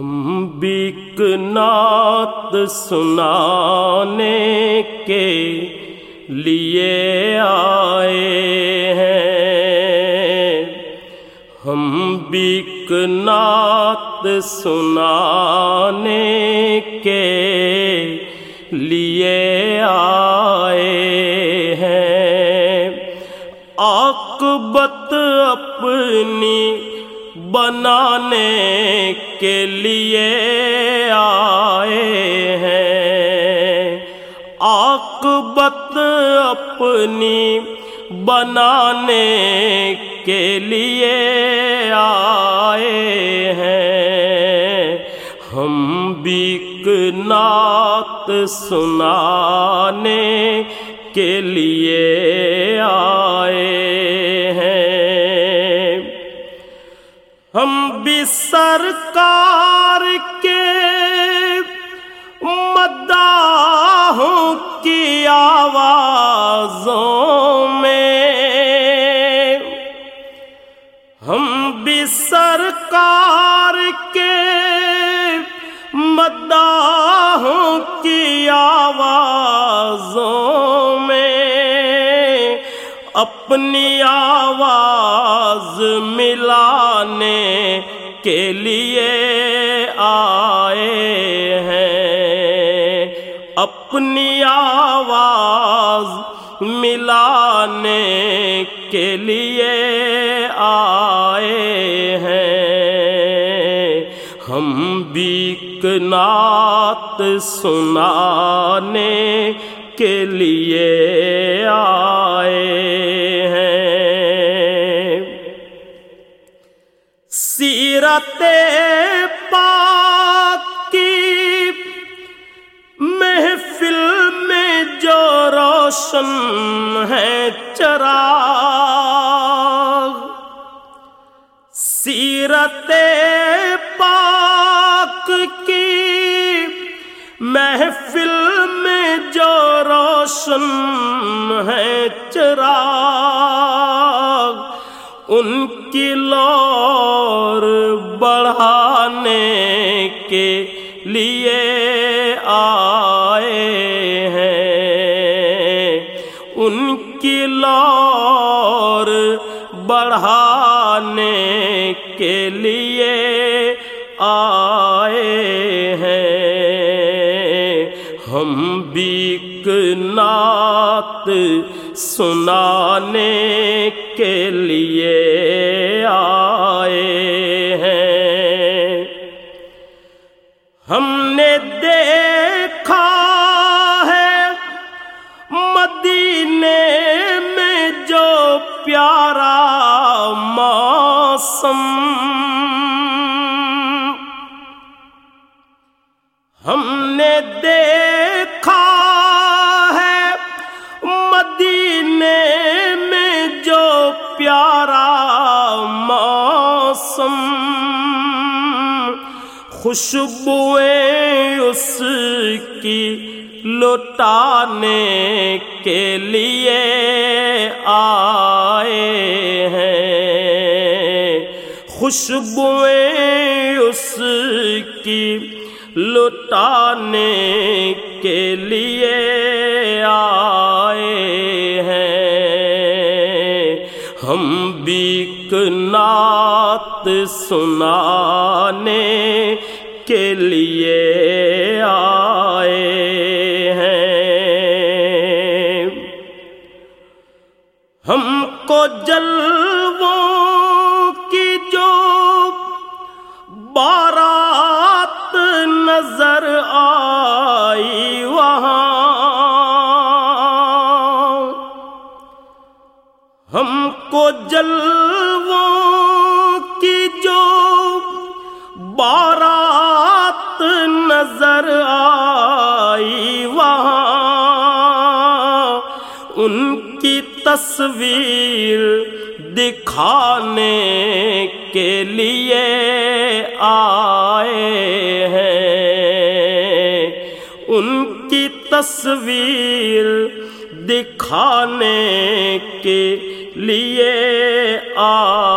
ہم بیک نات سنانے کے لیے آئے ہیں۔ ہم بیک نات سنانے کے لیے آئے ہیں۔ آقبت اپنی بنانے کے لیے آئے ہیں۔ آقبت اپنی بنانے کے لیے آئے ہیں۔ ہم بھی نعت سنانے کے لیے آئے ہیں۔ ہم بھی سرکار کے مداحوں کی آوازوں میں۔ ہم بھی سرکار کے مداحوں کی آوازوں میں اپنی آواز ملانے کے لیے آئے ہیں۔ اپنی آواز ملانے کے لیے آئے ہیں۔ ہم بھی نعت سنانے کے لیے آئے سیرت پاک کی محفل میں جو روشن ہے چراغ، سیرت پاک کی محفل میں جو روشن ہے چراغ، ان کی لور کے لیے آئے ہیں۔ ان کی لور بڑھانے کے لیے آئے ہیں۔ ہم بھی نعت سنانے کے لیے آئے ہم نے دیکھا ہے مدینے میں جو پیارا موسم۔ ہم نے دیکھا ہے مدینے میں جو پیارا موسم۔ خوشبوئیں اس کی لٹانے کے لیے آئے ہیں۔ خوشبوئیں اس کی لٹانے کے لیے آئے ہیں۔ ہم بھی نعت سنانے کے لیے آئے ہیں۔ ہم کو جلووں کی جو بارات نظر آئی وہاں۔ ہم کو جلووں کی جو بارات نظر آئی وہاں، ان کی تصویر دکھانے کے لیے آئے ہیں۔ ان کی تصویر دکھانے کے لیے آئے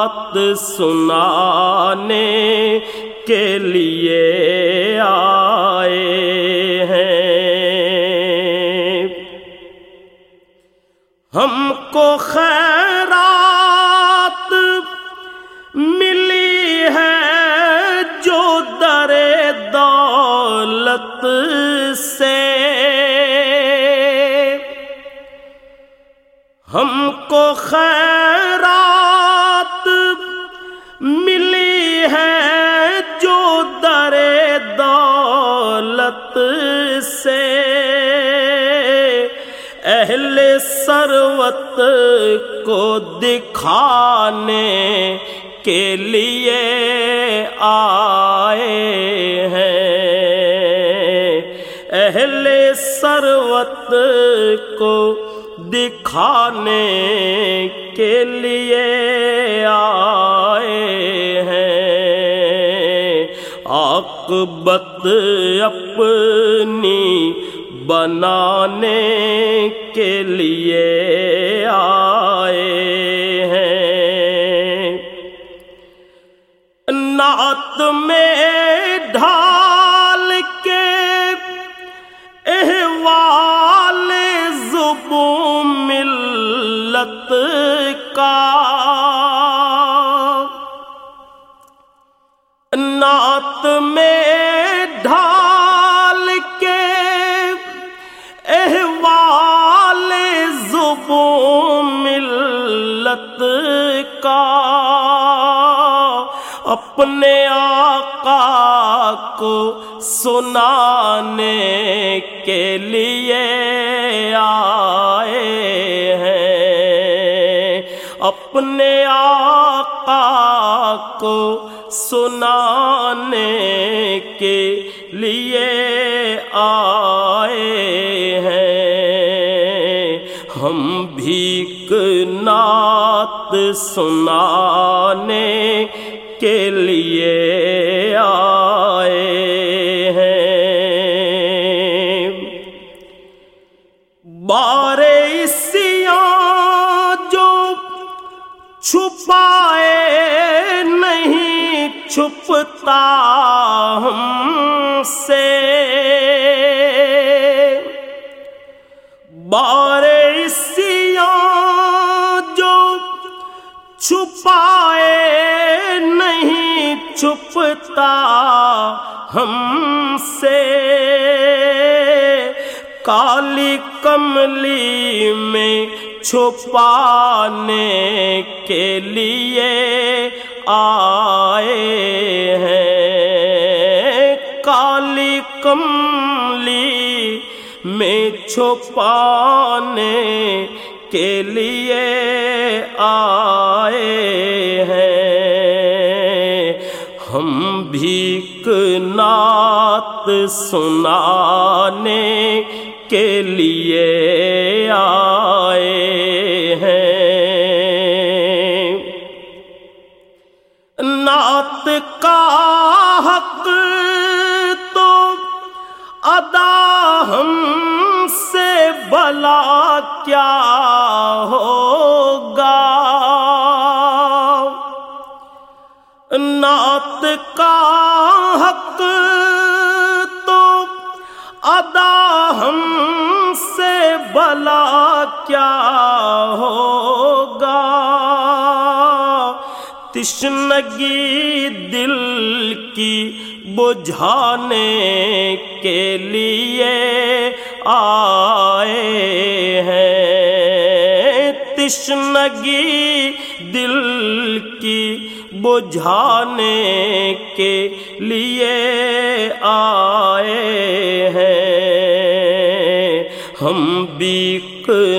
نعت سنانے کے لیے آئے ہیں۔ ہم کو خیرات ملی ہے جو در دولت سے اہل سروت کو دکھانے کے لیے آئے ہیں۔ اہل سروت کو دکھانے کے لیے آئے ہیں۔ عاقبت اپنی بنانے کے لیے آئے ہیں۔ نعت میں ڈھا اپنے آقا کو سنانے کے لیے آئے ہیں۔ اپنے آقا کو سنانے کے لیے آئے ہیں۔ ہم بھیک نعت سنانے کے لیے آئے ہیں۔ بارے سیاں جو چھپائے نہیں چھپتا ہم سے۔ بارے ہم سے۔ کالی کملی میں چھپانے کے لیے آئے ہیں۔ کالی کملی میں چھپانے کے لیے آئے ہیں۔ نعت سنانے کے لیے آئے ہیں۔ نعت کا حق تو ادا ہم سے بلا کیا ہوگا؟ نعت کا حق ہم سے بلا کیا ہوگا؟ تشنگی دل کی بجھانے کے لیے آئے ہیں۔ تشنگی دل کی بجھانے کے لیے آئے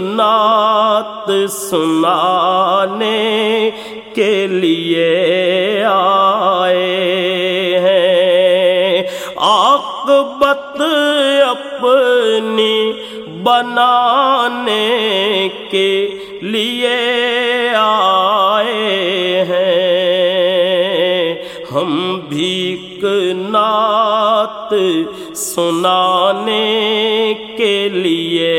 نعت سنانے کے لیے آئے ہیں۔ عاقبت اپنی بنانے کے لیے آئے ہیں۔ ہم بھیک نعت سنانے کے لیے